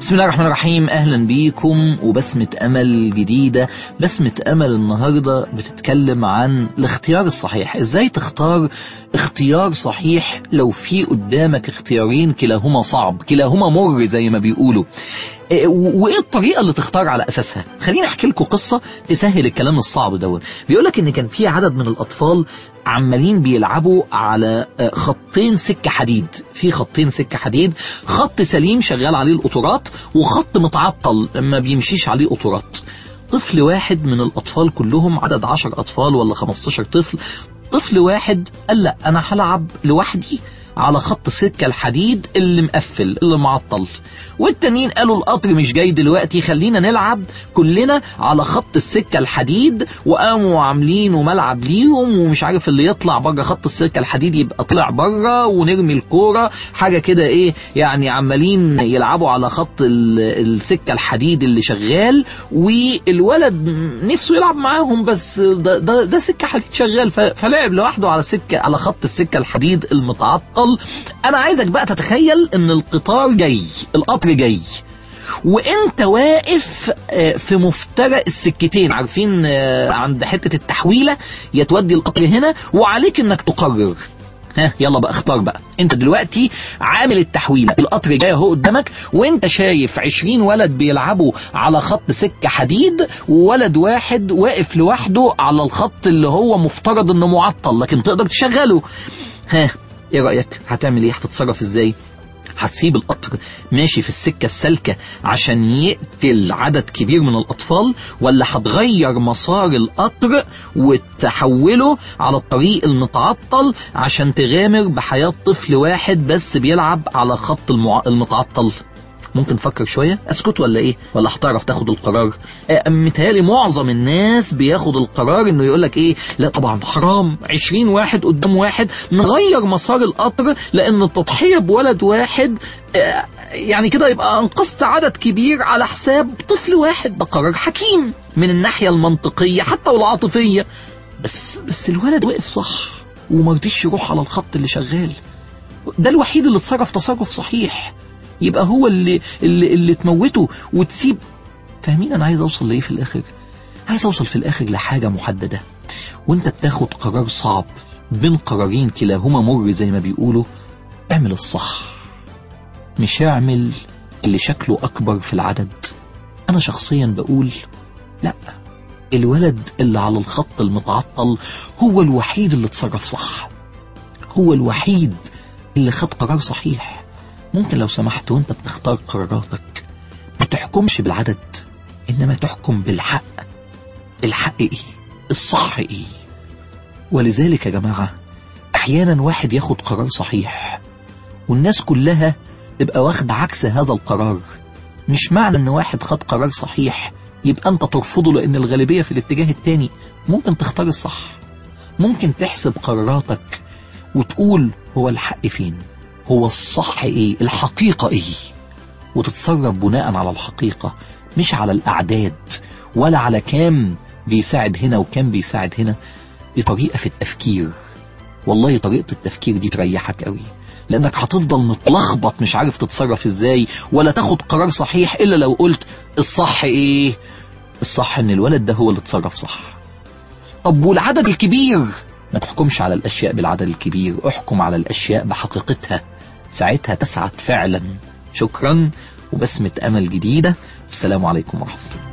بسم الله الرحمن الرحيم. أهلا بيكم وبسمة أمل جديدة. بسمة أمل النهاردة بتتكلم عن الاختيار الصحيح. إزاي تختار اختيار صحيح لو في قدامك اختيارين كلاهما صعب كلاهما مر زي ما بيقولوا. وإيه الطريقة اللي تختار على أساسها؟ خليني أحكي لكم قصة تسهل الكلام الصعب دون بيقولك إن كان في عدد من الأطفال عمالين بيلعبوا على آه، خطين سكه حديد. في خطين سكه حديد خط سليم شغال عليه القطورات وخط متعطل ما بيمشيش عليه قطورات طفل واحد من الأطفال كلهم عدد عشر أطفال ولا 15 طفل طفل واحد قال لا أنا هلعب لوحدي. على خط السكة الحديد اللي مقفل اللي معطل. والتانيين قالوا القطر مش جاي دلوقتي خلينا نلعب كلنا على خط السكة الحديد وقاموا عاملين ملعب ليهم ومش عارف اللي يطلع بره خط السكة الحديد يبقى طلع بره ونرمي الكورة. حاجة كده إيه يعني عمالين يلعبوا على خط ال- السكة الحديد اللي شغال والولد نفسه يلعب معاهم بس ده, ده, ده سكة حديد شغال فلعب لوحده على سكة على خط السكة الحديد المتعطل. أنا عايزك بقى تتخيل إن القطار جاي القطر جاي. وإنت واقف آه، في مفترق السكتين. عارفين آه، عند حتة التحويلة؟ يا تودي القطر هنا وعليك إنك تقرر. ها يلا بقى اختار بقى. إنت دلوقتي عامل التحويلة. القطر جاي أهو قدامك وإنت شايف عشرين ولد بيلعبوا على خط سكة حديد وولد واحد واقف لوحده على الخط اللي هو مفترض إنه معطل لكن تقدر تشغله. ها إيه رأيك؟ هتعمل إيه؟ هتتصرف إزاي؟ هتسيب القطر ماشي في السكة السالكة عشان يقتل عدد كبير من الأطفال ولا هتغير مسار القطر وتحوله على الطريق المتعطل عشان تغامر بحياة طفل واحد بس بيلعب على خط. المتعطل؟ ممكن تفكر شوية؟ أسكت ولا إيه؟ ولا هتعرف تاخد القرار؟ آه، متهيألي معظم الناس بياخد القرار إنه يقولك إيه؟ لا طبعا حرام. عشرين واحد قدام واحد. نغير مسار القطر لأن التضحية بولد واحد آه، يعني كده يبقى أنقذت عدد كبير على حساب طفل واحد. ده قرار حكيم من الناحية المنطقية حتى والعاطفية. بس بس الولد وقف صح ومرضيش يروح على الخط اللي شغال. ده الوحيد اللي اتصرف تصرف صحيح. يبقى هو اللي اللي, اللي تموته وتسيب. فاهمين أنا عايز أوصل لإيه في الآخر؟ عايز أوصل في الآخر لحاجة محددة. وأنت بتاخد قرار صعب بين قرارين كلاهما مر زي ما بيقولوا. اعمل الصح. مش اعمل اللي شكله أكبر في العدد. أنا شخصيا بقول لا. الولد اللي على الخط المتعطل هو الوحيد اللي اتصرف صح. هو الوحيد اللي خد قرار صحيح. ممكن لو سمحت وانت بتختار قراراتك ما تحكمش بالعدد إنما تحكم بالحق. الحق إيه؟ الصح إيه؟ ولذلك يا جماعة أحيانا واحد ياخد قرار صحيح والناس كلها تبقى واخد عكس هذا القرار. مش معنى إن واحد خد قرار صحيح يبقى أنت ترفضه لأن الغالبية في الاتجاه التاني ممكن تختار الصح. ممكن تحسب قراراتك وتقول هو الحق فين. هو الصح إيه الحقيقة إيه وتتصرف بناء على الحقيقة مش على الأعداد ولا على كام بيساعد هنا وكام بيساعد هنا. دي طريقة في التفكير. والله طريقة التفكير دي تريحك قوي. لأنك هتفضل متلخبط مش عارف تتصرف إزاي ولا تاخد قرار صحيح إلا لو قلت الصح إيه؟ الصح إن الولد ده هو اللي اتصرف صح. طب والعدد الكبير؟ ما تحكمش على الأشياء بالعدد الكبير احكم على الأشياء بحقيقتها. ساعتها تسعد فعلا. شكرا وبسمة أمل جديدة. والسلام عليكم ورحمة الله.